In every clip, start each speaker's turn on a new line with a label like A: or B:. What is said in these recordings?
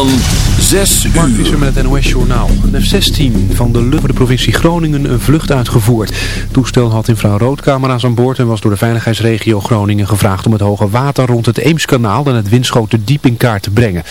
A: Van 6 uur.
B: Mark Visser met het NOS Journaal. Een F-16 van de lucht voor de provincie Groningen een vlucht uitgevoerd. Het toestel had infraroodcamera's aan boord en was door de veiligheidsregio Groningen gevraagd om het hoge water rond het Eemskanaal en het Winschoten diep in kaart te brengen.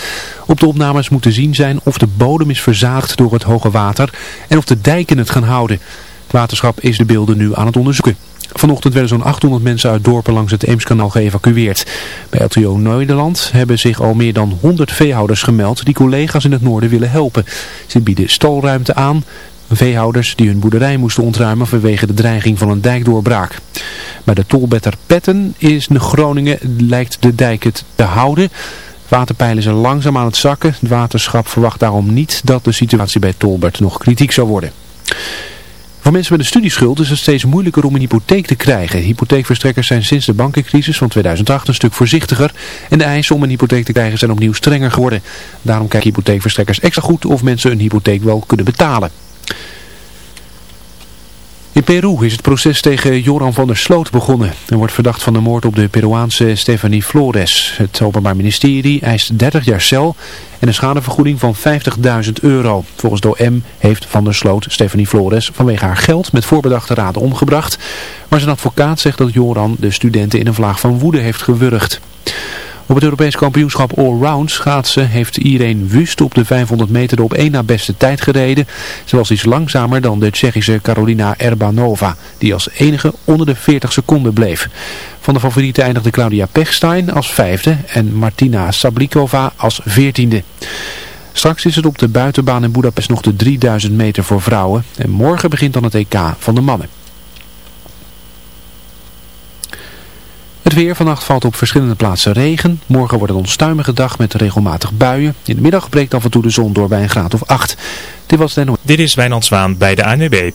B: Op de opnames moet te zien zijn of de bodem is verzaagd door het hoge water en of de dijken het gaan houden. Het waterschap is de beelden nu aan het onderzoeken. Vanochtend werden zo'n 800 mensen uit dorpen langs het Eemskanaal geëvacueerd. Bij LTO Nederland hebben zich al meer dan 100 veehouders gemeld die collega's in het noorden willen helpen. Ze bieden stalruimte aan. Veehouders die hun boerderij moesten ontruimen vanwege de dreiging van een dijkdoorbraak. Bij de tolbetter Petten is in Groningen lijkt de dijk het te houden. Waterpeilen zijn langzaam aan het zakken. Het waterschap verwacht daarom niet dat de situatie bij Tolbert nog kritiek zou worden. Voor mensen met een studieschuld is het steeds moeilijker om een hypotheek te krijgen. Hypotheekverstrekkers zijn sinds de bankencrisis van 2008 een stuk voorzichtiger. En de eisen om een hypotheek te krijgen zijn opnieuw strenger geworden. Daarom kijken hypotheekverstrekkers extra goed of mensen een hypotheek wel kunnen betalen. In Peru is het proces tegen Joran van der Sloot begonnen. Hij wordt verdacht van de moord op de Peruaanse Stephanie Flores. Het Openbaar Ministerie eist 30 jaar cel en een schadevergoeding van 50.000 euro. Volgens de OM heeft van der Sloot Stephanie Flores vanwege haar geld met voorbedachte raden omgebracht. Maar zijn advocaat zegt dat Joran de studenten in een vlaag van woede heeft gewurgd. Op het Europees kampioenschap Allround schaatsen heeft Irene Wust op de 500 meter op één na beste tijd gereden. Ze was iets langzamer dan de Tsjechische Carolina Erbanova, die als enige onder de 40 seconden bleef. Van de favorieten eindigde Claudia Pechstein als vijfde en Martina Sablikova als veertiende. Straks is het op de buitenbaan in Budapest nog de 3000 meter voor vrouwen. En morgen begint dan het EK van de mannen. Weer vannacht valt op verschillende plaatsen regen. Morgen wordt een onstuimige dag met regelmatig buien. In de middag breekt af en toe de zon door bij een graad of 8. Dit was de
C: Dit is Wijnand Zwaan bij de ANWB.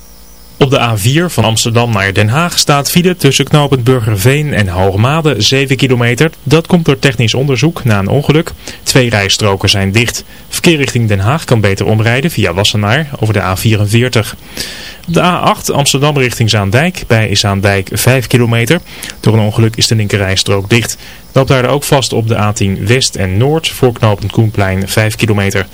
C: Op de A4 van Amsterdam naar Den Haag staat file tussen knooppunt Burgerveen en Hoogmade 7 kilometer. Dat komt door technisch onderzoek na een ongeluk. Twee rijstroken zijn dicht. Verkeer richting Den Haag kan beter omrijden via Wassenaar over de A44. De A8 Amsterdam richting Zaandijk bij Zaandijk 5 kilometer. Door een ongeluk is de linkerrijstrook dicht. Loopt daar ook vast op de A10 West en Noord voor knooppunt Koenplein 5 kilometer.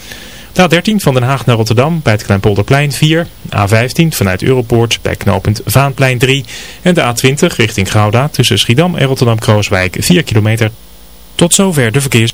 C: De A13 van Den Haag naar Rotterdam bij het Kleinpolderplein 4. A15 vanuit Europoort bij knooppunt Vaanplein 3. En de A20 richting Gouda tussen Schiedam en Rotterdam-Krooswijk 4 kilometer. Tot zover de verkeers.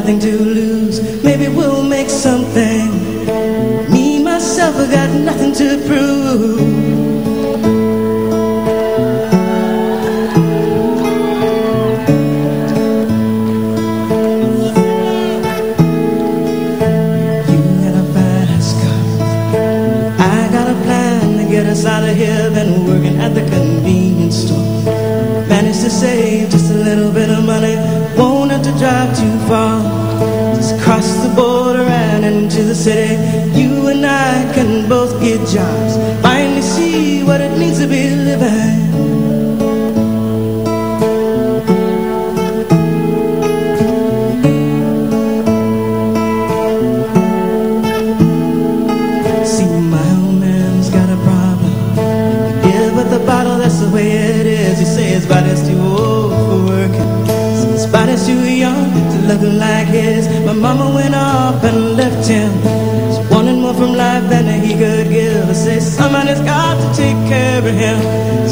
D: Nothing to lose. Maybe we'll make something. Me, myself, I got nothing to prove. You got a fast car. I got a plan to get us out of here. Been working at the convenience store. Managed to save just a little bit of money. City. You and I can both get jobs. Look like his. My mama went off and left him. She wanted more from life than he could give. I said, somebody's got to take care of him.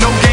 D: No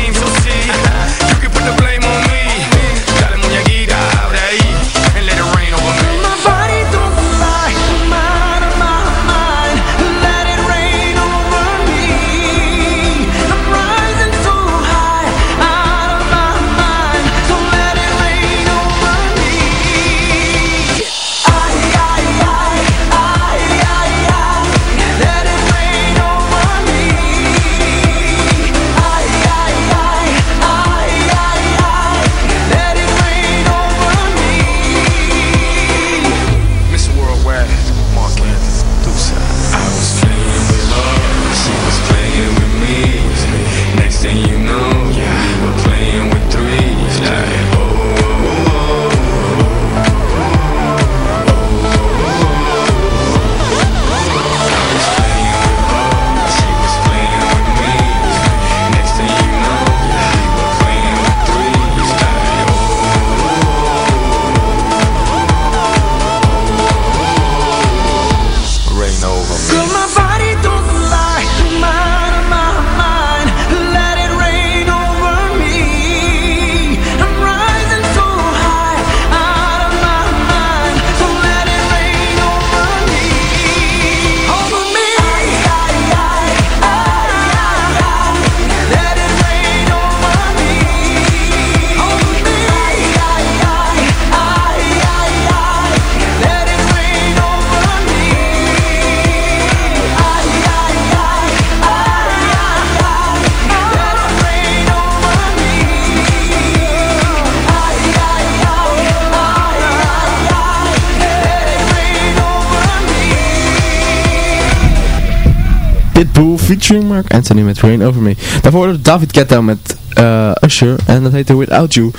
E: Pitbull featuring Mark Anthony met Rain Over Me. Daarvoor hoorde David Guetta met eh, Usher en dat heette Without You.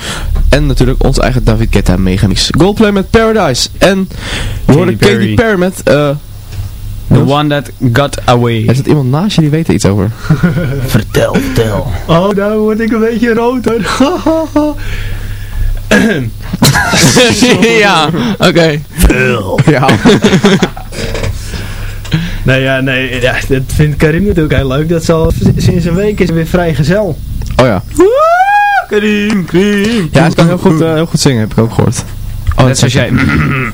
E: En natuurlijk onze eigen David Guetta megamix. Goldplay met Paradise. En we hoorden. Katy Perry met... eh
F: The one that got away.
E: er zit iemand naast je die weet er iets over.
F: Vertel, vertel.
G: Oh, nou word ik een beetje rood hoor.
E: ja, oké. Ja.
G: Nee, ja, nee, ja, dat vindt Karim natuurlijk heel leuk. Dat zal sinds een week is hij weer vrijgezel.
E: Oh ja.
G: Karim, Karim.
E: Ja, hij kan heel goed, eh, heel goed zingen, heb ik ook gehoord. Oh,
F: Net zoals jij.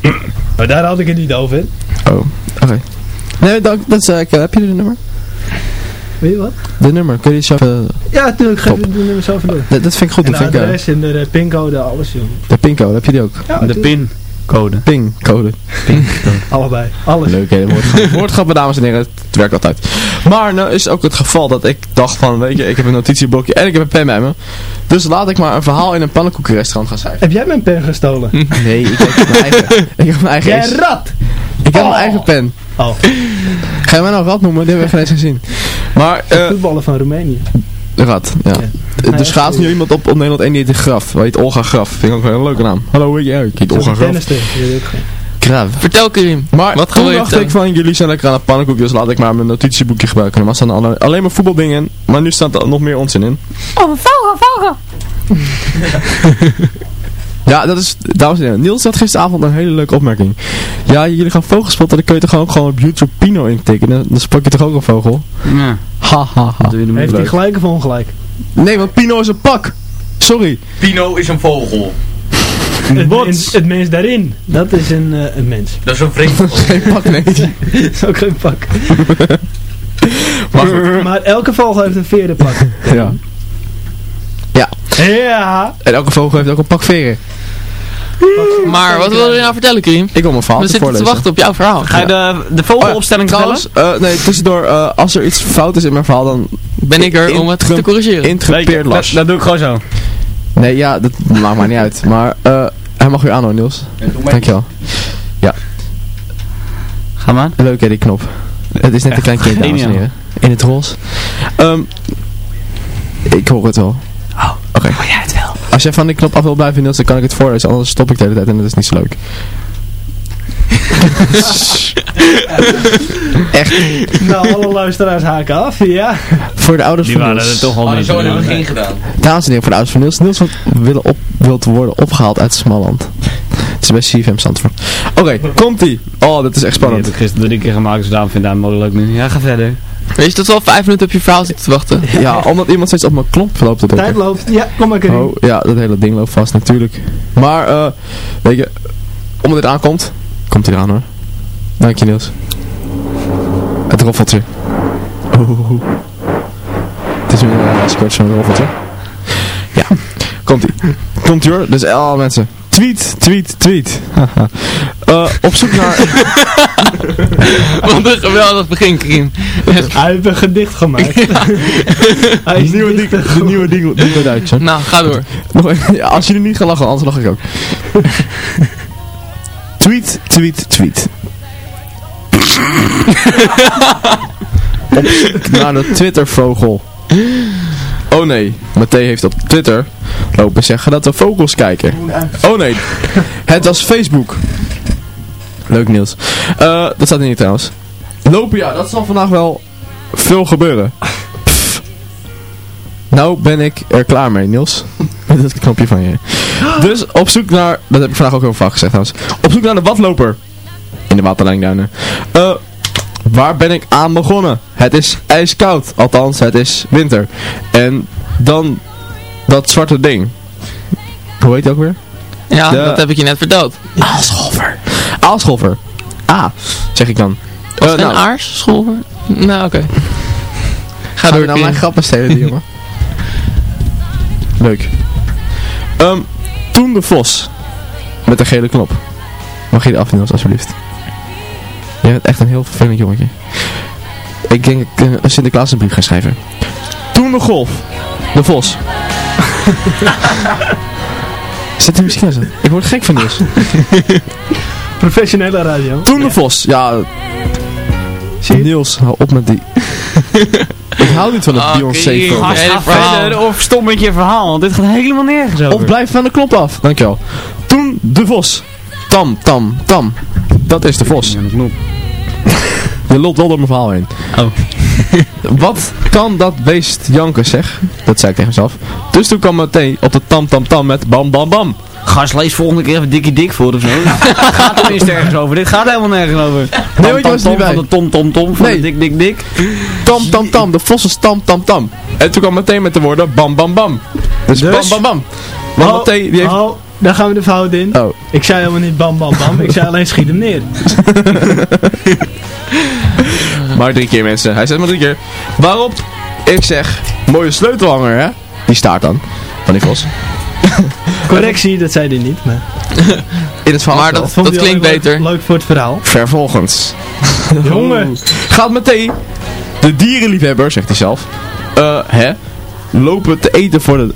G: Maar daar had ik het niet over.
E: Oh, oké. Nee, dat, dat is, eh, ik- heb je de nummer?
G: Weet je wat?
E: De nummer, kun je zo even...
G: Ja, natuurlijk. Geef het nummer zo even door.
E: Dat, dat vind ik goed,
G: En
E: dat
G: de
E: vind ik... eh,
G: adres en de eh, pincode, alles joh.
E: de pincode, heb je die ook?
G: Ja,
F: De
G: natuurlijk.
F: pincode.
E: Pingcode.
G: Allebei. Alles.
E: Leuk, hè, woordgrap, woordgrappen, dames en heren, het werkt altijd. Maar nou is ook het geval dat ik dacht van, weet je, ik heb een notitieblokje en ik heb een pen bij me. Dus laat ik maar een verhaal in een pannenkoekenrestaurant gaan schrijven.
G: Heb jij mijn pen gestolen?
E: Nee, ik heb mijn eigen, ik heb mijn eigen,
G: Jij rat!
E: ik heb
G: Oh.
E: mijn eigen pen.
G: Oh,
E: Ga je mij nou rat noemen? Die hebben we geen eens gezien. Maar, eh,
G: voetballen van Roemenië.
E: Rat, ja.
G: Ja.
E: Er schaats nu iemand op, op Nederland 1 die heet Graf. Waar heet Olga Graf. Vind ik ook wel een leuke naam. Hallo, weet ik heet Olga Graf.
G: weet
E: Graf.
H: Vertel Karim.
E: Maar
H: Wat
E: toen
H: gebeurt
E: dacht
H: er?
E: ik van, jullie zijn lekker aan het pannenkoek, dus laat ik maar mijn notitieboekje gebruiken. Maar er staan alle- alleen maar voetbaldingen in, maar nu staat er nog meer onzin in.
I: Oh, een vogel, vogel.
E: Ja, dat is, dames en heren, Niels had gisteravond een hele leuke opmerking. Ja, jullie gaan vogels spotten, dan kun je toch ook gewoon op YouTube Pino intikken, dan, dan spot je toch ook een vogel?
F: Ja.
E: Ha?
G: Heeft hij gelijk of ongelijk?
E: Nee, want Pino is een pak. Sorry.
H: Pino is een vogel.
G: Het, mens- het mens daarin, dat is een, eh, een mens.
H: Dat is een vreemd vogel.
E: Geen pak, nee.
G: Dat is ook geen pak.
E: Maar.
G: Maar elke vogel heeft een veerde pak.
E: Ja.
G: Ja.
E: En elke vogel heeft ook een pak veren.
H: Maar wat wil je nou vertellen Karim?
E: Ik wil mijn verhaal
H: We zitten te wachten op jouw verhaal.
F: Ga je de, de vogelopstelling
E: Oh? Trouwens, eh, nee, tussendoor, eh, als er iets fout is in mijn verhaal, dan
H: Ben ik er om het te corrigeren.
E: interpreteer
F: dat,
E: Lars.
F: dat doe ik gewoon zo.
E: Nee, ja, dat maakt mij niet uit. Maar eh, hij mag u aanhouden, Niels. Dankjewel.
F: Ga maar.
E: Leuk hè, die knop. Het is net een klein kind, dames en
F: geniaal.
E: heren. In het roze. Ehm, ik hoor het wel.
F: Oh,
E: Oké.
F: hoor jij het wel?
E: Als jij van die knop af wil blijven, Niels, dan kan ik het voorlezen. Anders stop ik de hele tijd en dat is niet zo leuk.
G: Nou, alle luisteraars haken af, ja.
E: Voor de ouders
F: Die
E: van
F: waren
E: Niels.
F: er toch al
H: Oh, zo hebben we geen gedaan.
E: Dames en heren, voor de ouders van Niels. Niels willen op, wil te worden opgehaald uit Smalland. Het is bij CFM Zandvoort. Oké, komt-ie. Oh, dat is echt
F: Die
E: spannend.
F: heb ik gisteren drie keer gemaakt, dus daarom vind ik dat mogelijk nu. Ja, ga verder.
H: Weet je dat we al vijf minuten op je verhaal zitten te wachten?
E: Ja, omdat iemand steeds op mijn klomp loopt te
G: Tijd loopt. Ja, kom maar Karim.
E: Oh, ja, dat hele ding loopt vast natuurlijk. Maar, eh, weet je, omdat dit aankomt, komt hij eraan hoor. Dank je Niels. Het roffeltje. Oeh. Het is weer een uh, squirt zo'n roffeltje. Ja, komt ie. Komt ie hoor. Dus, oh mensen. Tweet, tweet, tweet. Haha. Eh, op zoek naar...
H: Wat een geweldig begin, Karim.
G: Hij heeft een gedicht gemaakt. Hij is
E: nieuwe ding, de nieuwe ding, ding Duits. hè.
H: Nou, ga door.
E: Nog ja, als jullie niet gaan lachen, anders lach ik ook. tweet, tweet, tweet. Op zoek naar de Twittervogel. Oh nee, Matthé heeft op Twitter lopen zeggen dat we vogels kijken. Oh nee, het was Facebook. Leuk Niels. Eh, dat staat er niet trouwens. Lopen ja, dat zal vandaag wel veel gebeuren. Pff. Nou ben ik er klaar mee, Niels. Met dat knopje van je. Dus op zoek naar, dat heb ik vandaag ook heel vaak gezegd trouwens. Op zoek naar de watloper. In de waterlijnduinen. Eh, waar ben ik aan begonnen? Het is ijskoud. Althans, het is winter. En dan dat zwarte ding. Hoe heet die ook weer?
H: Ja,
E: De-
H: dat heb ik je net verteld.
E: Aalscholver. Aalscholver. Ah, zeg ik dan.
H: Was
E: Eh,
H: het
E: nou,
H: een aars? School? Nou, oké. Ga
E: Ga
H: door,
E: nou mijn grappen stelen, jongen? Leuk. Ehm, toen de Vos. Met de gele knop. Mag je de afnemen, alsjeblieft? Je bent echt een heel vervelend jongetje. Ik denk dat ik eh, Sinterklaas een brief ga schrijven. Toen de Golf. De Vos. Zet die muziek aan. Ik word gek van nieuws.
G: Professionele radio.
E: Toen de Vos. Ja. Niels, hou op met die. ik hou niet van het Beyoncé
F: ga verder of stom met je verhaal, want dit gaat helemaal nergens over.
E: Of blijf van de knop af. Dankjewel. Toen de vos. Tam, tam, tam. Dat is de vos. Je loopt wel door mijn verhaal heen.
F: Oh.
E: Wat kan dat beest janken zeg? Dat zei ik tegen mezelf. Dus toen kwam meteen op de tam, tam, tam met bam, bam, bam.
F: Gast, lees volgende keer even dikkie dik voor of zo. gaat tenminste ergens over. Dit gaat helemaal nergens over.
E: Nee, je, was niet bij.
F: van de tom tom tom van
E: Nee.
F: de dik dik dik.
E: Tam, tam, tam. De vos is tam, tam, tam. En toen kwam meteen met de woorden bam, bam, bam. Dus,
G: Dus?
E: bam, bam, bam. Want
G: Oh,
E: meteen, die heeft...
G: oh, daar gaan we de fout in.
E: Oh.
G: Ik zei helemaal niet bam bam bam. Ik zei alleen schiet hem neer.
E: Maar drie keer mensen. Hij zegt maar drie keer. Waarop ik zeg, mooie sleutelhanger hè. Die staat dan. Van die vos.
G: Correctie, dat zei hij niet. Maar
E: In het verhaal
H: Maar dat, dat klinkt beter.
G: Leuk voor het verhaal.
E: Vervolgens.
G: Jongen.
E: Gaat meteen de dierenliefhebber, zegt hij zelf, eh, hè, lopen te eten voor de,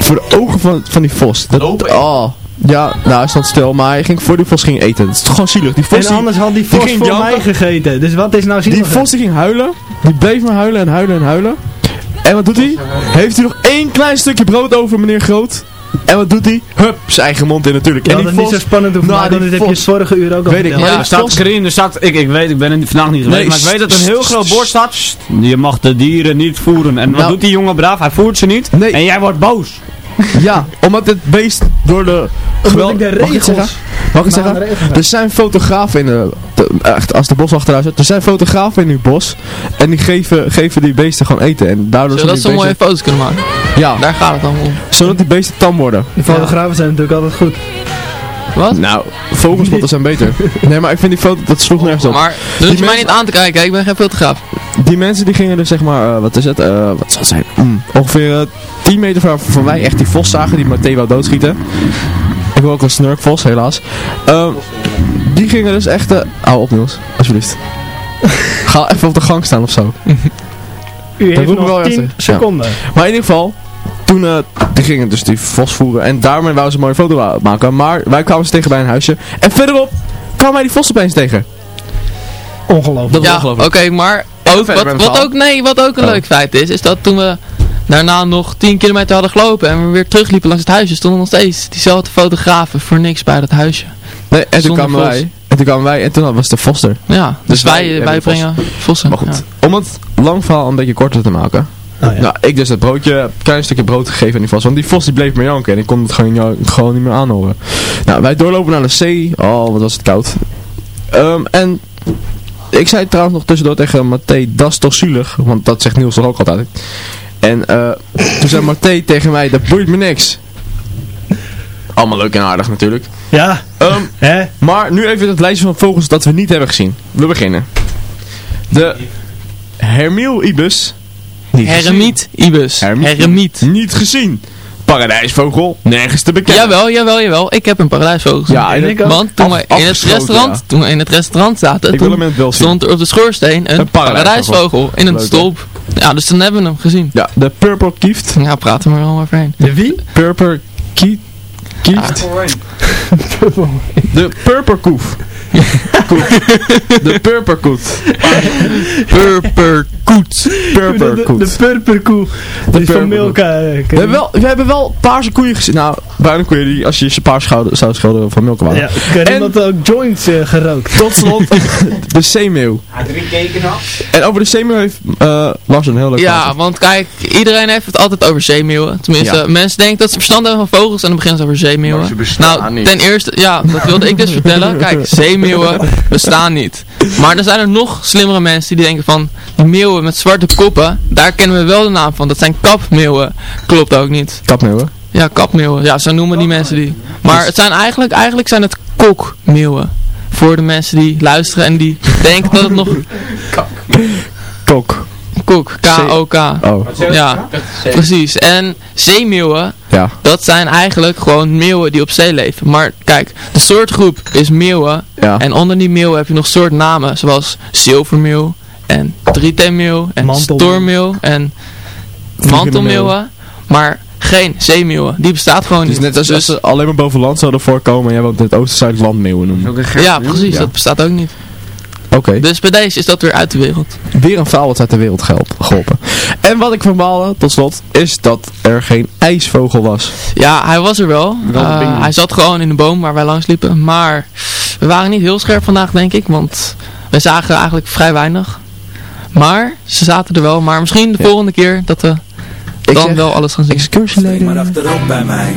E: voor de ogen van, van die vos. Dat, oh, ja, nou hij stond stil, maar hij ging voor die vos ging eten. Dat is toch gewoon zielig. Die vos,
G: En
E: die,
G: anders had die vos
E: ging
G: voor
E: janken.
G: mij gegeten. Dus wat is nou zielig?
E: die vos die ging huilen, die bleef maar huilen en huilen en huilen. En wat doet hij? Heeft hij nog één klein stukje brood over, meneer Groot? En wat doet hij? Hup, zijn eigen mond in natuurlijk. En
G: had
E: die
G: het niet zo spannend hoeven
E: Nou,
G: maken, dit heb je vorige uur ook al
E: Weet ik, maar
F: Ja, er staat Karin, er staat, ik, ik weet, ik ben er vandaag niet geweest,
E: Nee,
F: maar ik weet dat er een heel groot bord staat. "Sst, Je mag de dieren niet voeren. En wat
E: Nou.
F: doet die jongen braaf? Hij voert ze niet.
E: Nee.
F: En jij wordt boos.
E: Ja, omdat dit beest door de...
G: Ik de
E: Mag ik het
G: regels...
E: zeggen? Mag ik
G: Maar
E: zeggen?
G: regels-
E: Er zijn fotografen in de- echt, als de boswachter zit, er zijn fotografen in uw bos en die geven, geven die beesten gewoon eten en daardoor
H: Zodat ze
E: die
H: mooie
E: beesten,
H: foto's kunnen maken.
E: ja,
H: Daar gaat het allemaal om.
E: zodat die beesten tam worden.
G: Die fotografen zijn natuurlijk altijd goed.
H: Wat?
E: Nou, vogelspotten zijn beter. Nee, maar ik vind die foto, dat sloeg nergens op.
H: Maar dan je mij niet aan te kijken, ik ben geen fotograaf.
E: Die mensen die gingen dus zeg maar, eh, wat is het, eh, wat zal het zijn, Mm, ongeveer eh, 10 meter van, van mij echt die vos zagen die Matteo wou doodschieten. Ik wil ook een snurkvos, helaas. Ehm, die gingen dus echt, eh hou op Niels, alsjeblieft. Ga even op de gang staan of zo.
G: U heeft nog
E: wel
G: 10
E: eerst, ja.
G: seconden.
E: Maar in ieder geval, toen eh, die gingen dus die vos voeren en daarmee wouden ze een mooie foto maken. Maar wij kwamen ze tegen bij een huisje en verderop kwamen wij die vos opeens tegen.
G: Ongelooflijk.
E: Dat is
H: Ja, oké,
E: ongelooflijk.
H: maar
E: Even
H: ook, wat, wat, ook, nee, wat ook een
E: Oh.
H: leuk feit is, is dat toen we daarna nog 10 kilometer hadden gelopen en we weer terugliepen langs het huisje, stonden nog steeds diezelfde fotografen voor niks bij dat huisje.
E: Nee, en toen kwamen wij. En toen kwamen wij en toen was de Foster.
H: Ja, dus, wij,
E: hebben
H: wij
E: Vos.
H: brengen vossen.
E: Maar goed,
H: Ja.
E: om het lang verhaal een beetje korter te maken.
G: Oh, ja.
E: Nou, ik dus het broodje, een klein stukje brood gegeven aan die Vos. Want die Vos die bleef maar janken en ik kon het gewoon, ja, gewoon niet meer aanhoren. Nou, wij doorlopen naar de zee. Oh, wat was het koud. Ehm, en ik zei trouwens nog tussendoor tegen Matthé, dat is toch zielig. Want dat zegt Niels toch ook altijd. En eh, toen zei Matthé tegen mij, dat boeit me niks. Allemaal leuk en aardig natuurlijk.
G: Ja,
E: Ehm,
G: hè?
E: maar nu even het lijstje van vogels dat we niet hebben gezien. We beginnen. De Hermiel ibis. Niet
H: Ibis.
E: Heremiet.
H: Heremiet.
E: gezien. Niet gezien. Paradijsvogel. Nergens te bekennen.
H: Jawel, jawel, jawel. Ik heb een paradijsvogel gezien.
E: Ja, en ik ook.
H: Want toen
E: Af-
H: we in het restaurant,
E: ja.
H: toen we in het restaurant zaten,
E: Ik
H: toen
E: wel
H: stond er op de schoorsteen een,
E: Een paradijsvogel.
H: in een
E: Leuk,
H: stolp. Ja, dus dan hebben we hem gezien.
E: Ja, de Purple Kieft.
H: Ja, praten we er wel overheen.
G: De wie?
E: Purple Kieft. Kieft. De Purperkoef. Koef. De Purperkoet.
H: Purperkoet.
G: De,
E: Purperkoet.
G: de purperkoe. Die is van. Milka. eh,
E: We hebben, wel, we hebben wel paarse koeien gezien. Nou, bruine koeien die als je ze paars zou schelden van melk waren.
G: Ja, ik heb
E: En-
G: iemand ook joints eh, gerookt.
E: Tot slot de zeemeeuw. En over de zeemeeuw heeft eh Lars een heel leuk
H: Ja, want kijk, iedereen heeft het altijd over zeemeeuwen. Tenminste,
E: Ja.
H: mensen denken dat ze verstand hebben van vogels en dan beginnen ze over zeemeeuwen.
E: Maar ze bestaan
H: nou,
E: niet.
H: ten eerste, ja, dat wilde ik dus vertellen. Kijk, zeemeeuwen bestaan niet. Maar er zijn er nog slimmere mensen die denken van, die meeuwen met zwarte koppen, daar kennen we wel de naam van. Dat zijn kapmeeuwen. Klopt ook niet.
E: Kapmeeuwen.
H: Ja, kapmeeuwen. Ja, zo noemen die mensen die. Maar het zijn eigenlijk, eigenlijk zijn het kokmeeuwen. Voor de mensen die luisteren en die denken dat het nog...
E: Kok.
H: Kok, K-O-K.
E: Oh.
H: Ja, precies. En zeemeeuwen,
E: Ja.
H: dat zijn eigenlijk gewoon meeuwen die op zee leven. Maar kijk, de soortgroep is meeuwen.
E: Ja.
H: En onder die meeuwen heb je nog soortnamen. Zoals zilvermeeuw en drietheemmeeuw en stormmeeuw en mantelmeeuwen. Maar geen zeemeeuwen. Die bestaat gewoon
E: is
H: niet.
E: net als
H: Dus-
E: als ze alleen maar boven land zouden voorkomen en jij wilt het oosten-zuid landmeeuwen noemen.
H: ja, precies.
E: Ja.
H: Dat bestaat ook niet.
E: Oké.
H: Dus bij deze is dat weer uit de wereld.
E: Weer een verhaal wat uit de wereld geholpen. En wat ik verbaalde, tot slot, is dat er geen ijsvogel was.
H: Ja, hij was er wel. Eh, hij zat gewoon in de boom waar wij langs liepen. Maar we waren niet heel scherp vandaag, denk ik. Want we zagen eigenlijk vrij weinig. Maar ze zaten er wel. Maar misschien de
E: Ja.
H: volgende keer dat we
E: Ik
H: dan
E: zeg,
H: wel alles gaan zien.
E: Excursieleden.
J: achterop bij mij.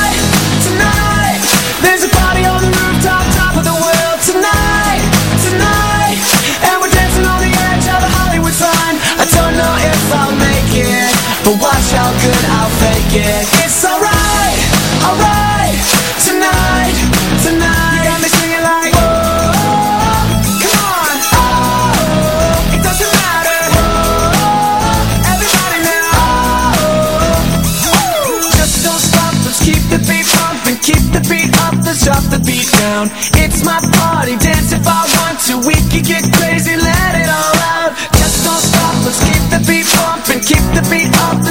K: But watch how good I'll fake it. It's alright, alright. Tonight, tonight. You got me singing like Whoa, come on. Oh, it doesn't matter. Everybody now. Oh, Just don't stop, let's keep the beat pumping. Keep the beat up, let's drop the beat down.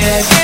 K: yeah.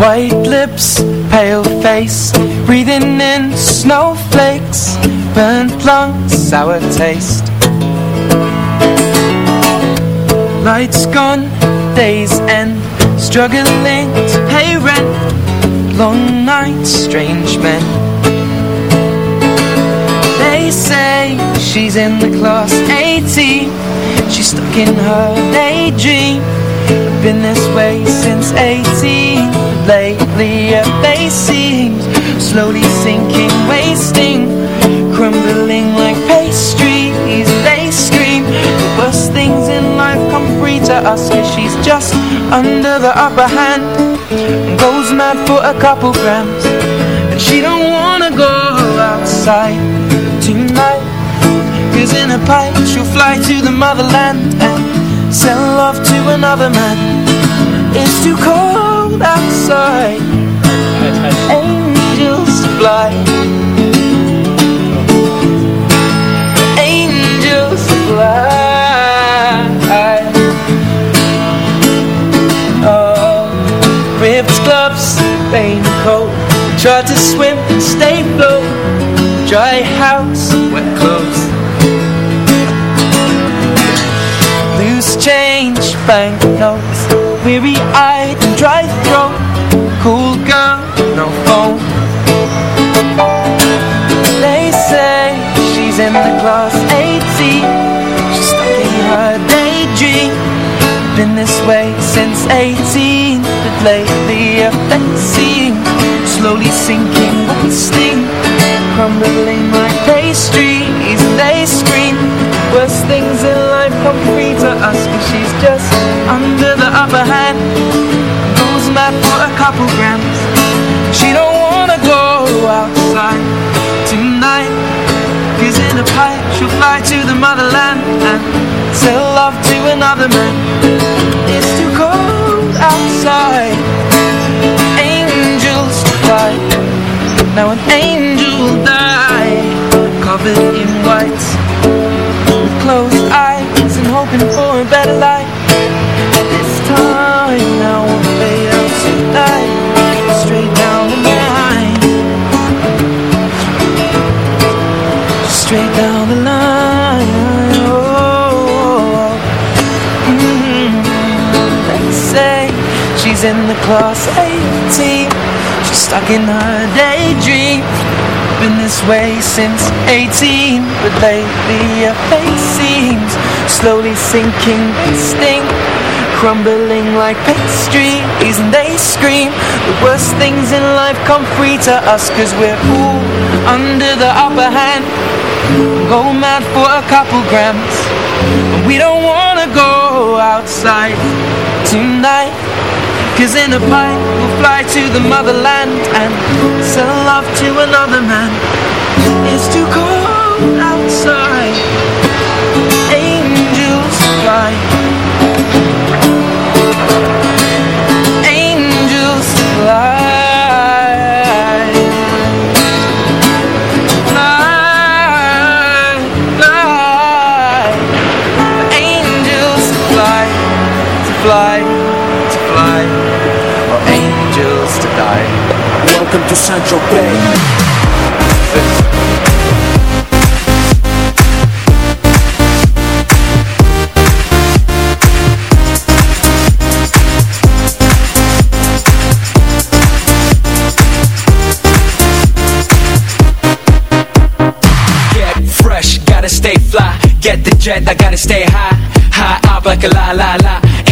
K: White
L: lips, pale face Breathing in snowflakes Burnt lungs, sour taste. Lights gone, days end Struggling to pay rent. Long nights, strange men. They say she's in the class 80 She's stuck in her daydream Been this way since 18 Lately a face seems slowly sinking, wasting Crumbling like pastries. They scream The worst things in life. Come free to us Cause she's just under the upper hand. And goes mad for a couple grams. And she don't wanna go outside tonight. Cause in a pipe she'll fly to the motherland And sell love to another man. It's too cold outside. Angels fly. Angels fly. Oh, ripped gloves, raincoat Tried to swim stay afloat Dry house, wet clothes banknotes. Weary-eyed and dry throat. Cool girl, no phone. They say she's in the class 80 She's stuck in her daydream. Been this way since 18 But lately face seems Slowly sinking, wasting Crumbling like pastries And they scream. Worst things in life come free to us Cause she's just for a couple grams She don't wanna go outside tonight. Cause in a pipe she'll fly to the motherland And sell love to another man. It's too cold outside. Angels fly. Now an angel die Covered in white. With closed eyes and hoping for a better life she's in the class 18 She's stuck in her daydream. Been this way since 18 But lately her face seems Slowly sinking, sting. Crumbling like pastries And they scream? The worst things in life come free to us Cause we're all under the upper hand. Go mad for a couple grams. And we don't wanna go outside tonight Cause in a pipe we'll fly to the motherland And sell love to another man. It's too cold to
K: Central Bay.
M: Get fresh, gotta stay fly. Get the jet, I gotta stay high. High up like a la la la.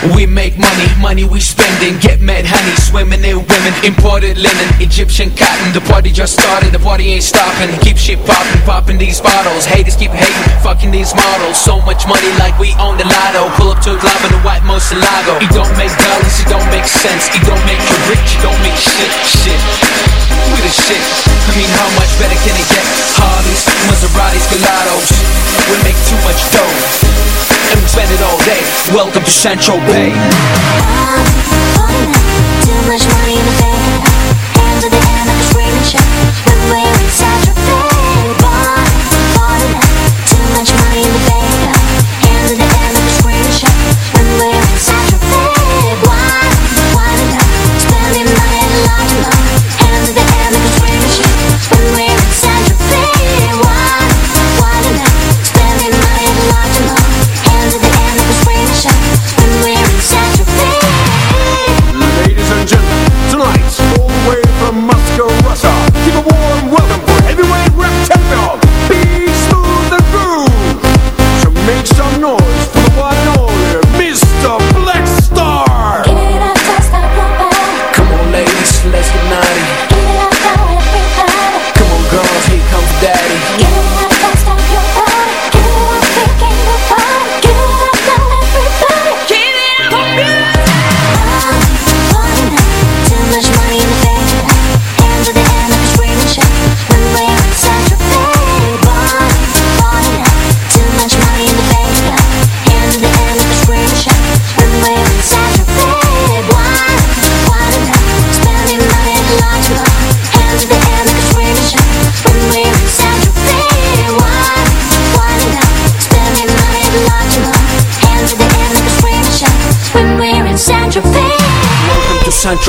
N: We make money, money we spending. Get mad honey, swimming in women. Imported linen, Egyptian cotton. The party just started, the party ain't stopping. Keep shit popping, popping these bottles. Haters keep hating, fucking these models. So much money like we own the lotto. Pull up to a club in a white Moselago. It don't make dollars, it don't make sense. It don't make you rich, it don't make shit, shit. We the shit. I mean, how much better can it get? Harleys, Maseratis, Gelatos. We make too much dough. And spend it all day. Welcome to Central Bay.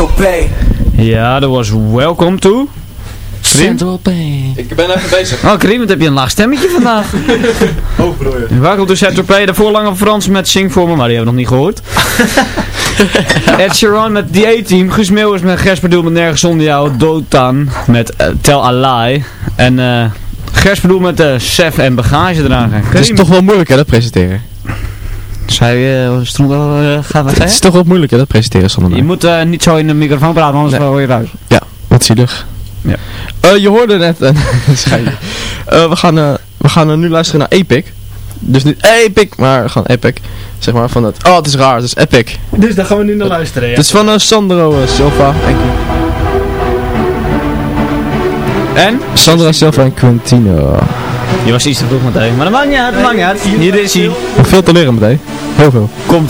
N: Central.
F: Ja, dat was Welcome to...
H: Central.
E: Ik ben even bezig.
F: Oh, Karim, wat heb je een laag stemmetje vandaag.
E: Oh, bedoel je?
F: Welkom to Central Bay. De voorlange Frans met Sing voor me, maar die hebben we nog niet gehoord. Ed Sheeran met The A-Team. Guus Meeuwis met Gers Bedoel met Nergens Zonder Jou. Dotan met eh, Tell a Lie. En eh Gers Bedoel met de Sef en Bagage dragen.
E: Het is toch wel moeilijk hè, dat presenteren.
F: Zij uh, stond wel... eh, gaat
E: Het is toch wel moeilijk hè, dat presenteren zonder
F: Je
E: mij.
F: moet eh, niet zo in de microfoon praten, anders
E: Nee.
F: hoor je eruit.
E: Ja, wat zielig.
F: Ja.
E: Eh, je hoorde net, een schijntje. Eh, we, gaan, eh, we gaan eh, nu luisteren naar Epic. Dus niet Epic, maar gewoon Epic. Zeg maar van het, oh het is raar, het is Epic.
G: Dus daar gaan we nu naar luisteren, ja.
E: Het is van eh, Sandro eh, Silva en...
F: En?
E: Sandro Silva en Quintino.
F: Je was iets te vroeg meteen, maar dat maakt niet uit, dat maakt niet uit. Hier is hij.
E: Veel te leren meteen. Heel veel.
F: Komt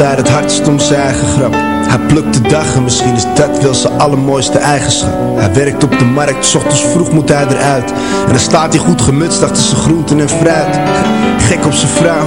O: Altijd het hardst om zijn eigen grap. Hij plukt de dag en misschien is dat wel zijn allermooiste eigenschap. Hij werkt op de markt, s ochtends vroeg moet hij eruit. En dan staat hij goed gemutst achter zijn groenten en fruit. Gek op zijn vrouw,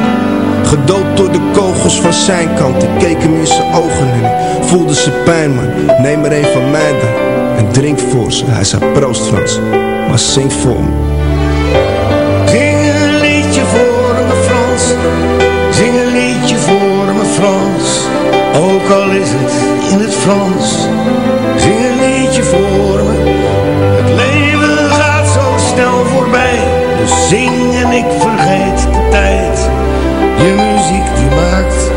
O: Gedood door de kogels van zijn kant Ik keek hem in zijn ogen en ik voelde zijn pijn man Neem er een van mij dan en drink voor ze. Hij zei proost Frans, maar zing voor me.
P: Zing een liedje voor me Frans, zing een liedje voor me Frans, ook al is het in het Frans.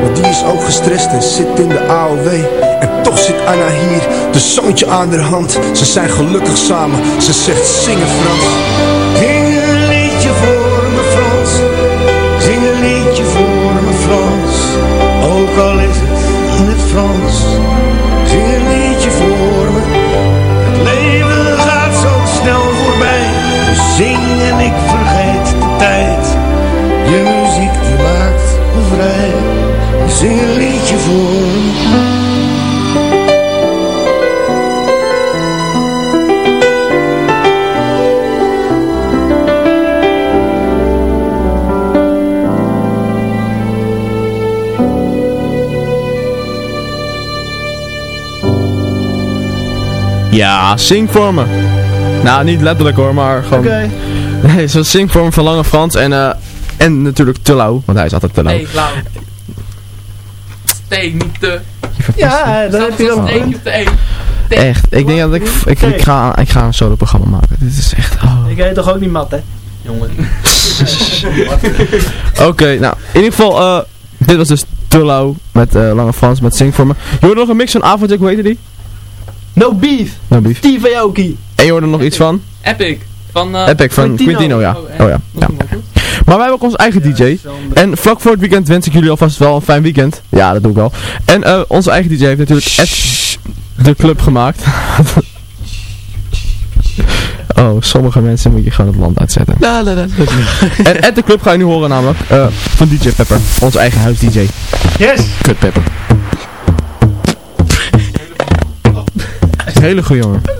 O: Maar die is ook gestrest en zit in de AOW En toch zit Anna hier, de zoontje aan haar hand. Ze zijn gelukkig samen, ze zegt zingen Frans
E: Ja, zing voor me. Nou, niet letterlijk hoor, maar gewoon...
F: Oké.
E: Nee, zo zing voor me van Lange Frans en, eh en natuurlijk te lauw, want hij is altijd te lauw.
H: Nee, lauw. Nee, niet te...
F: Ja, dat heb je
H: één.
E: Echt, ik denk dat ik, ik, ik, ga, ik ga een solo programma maken. Dit is echt... oh.
F: Ik heet toch ook niet Mat, hè?
H: Jongen.
E: Oké, nou, in ieder geval, eh dit was dus te lauw met eh, Lange Frans, met Zing voor me. Je hoorde nog een mix van Avondjack, hoe heette die?
F: No Beef.
E: No beef.
F: Steve Aoki.
E: En je hoorde nog iets van?
H: Epic. Van, eh,
E: Epic van
F: Quintino.
E: Quintino, ja.
H: Oh,
E: Oh ja. ja. Maar wij hebben ook onze eigen DJ. En vlak voor het weekend wens ik jullie alvast wel een fijn weekend. Ja, dat doe ik wel. En eh, onze eigen DJ heeft natuurlijk de club gemaakt. oh, sommige mensen moet je gewoon het land uitzetten.
H: La, la, la.
E: En Ed de club ga je nu horen namelijk. eh, van DJ Pepper. Onze eigen huis DJ.
F: Yes.
E: Kut Pepper. Hele goeie jongen.